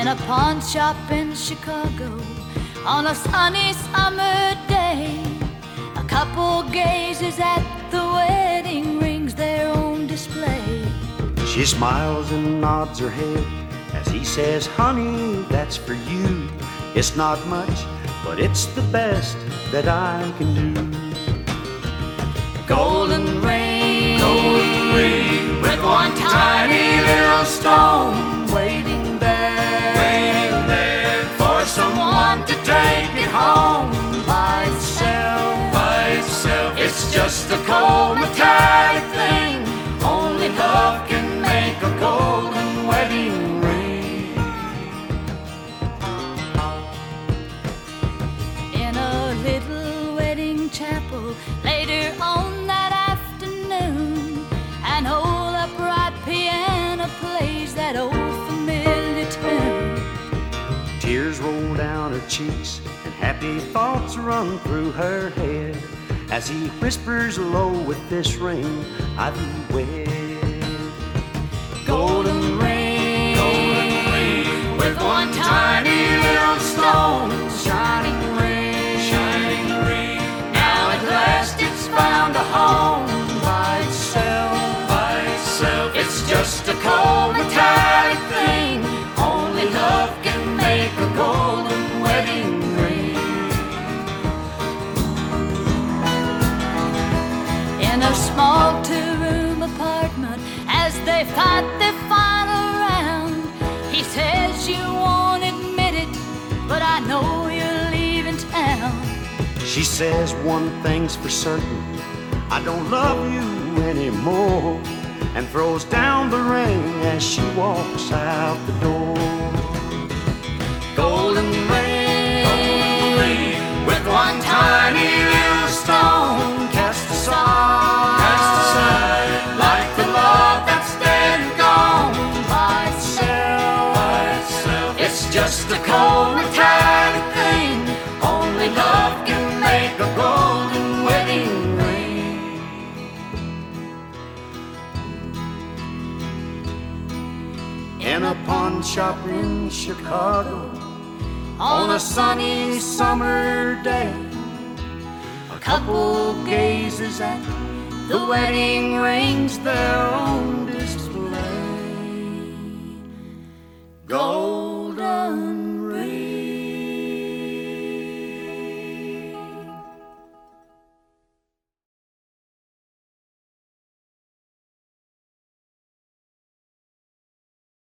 in a pawn shop in Chicago on a sunny summer day. A couple gazes at the wedding rings, their own display. She smiles and nods her head as he says, Honey, that's for you. It's not much, but it's the best that I can do. Golden ring, Golden with one tiny someone to take it home by itself. by itself. It's just a cold metallic roll down her cheeks and happy thoughts run through her head as he whispers low with this ring, I thee wed. Golden In a small two-room apartment, as they fight their final round, he says you won't admit it, but I know you're leaving town. She says one thing's for certain I don't love you anymore and throws down the ring as she walks out the door. Just a cold metallic thing. Only love can make a golden wedding ring. In a pawn shop in Chicago On a sunny summer day, a couple gazes at the wedding rings, their own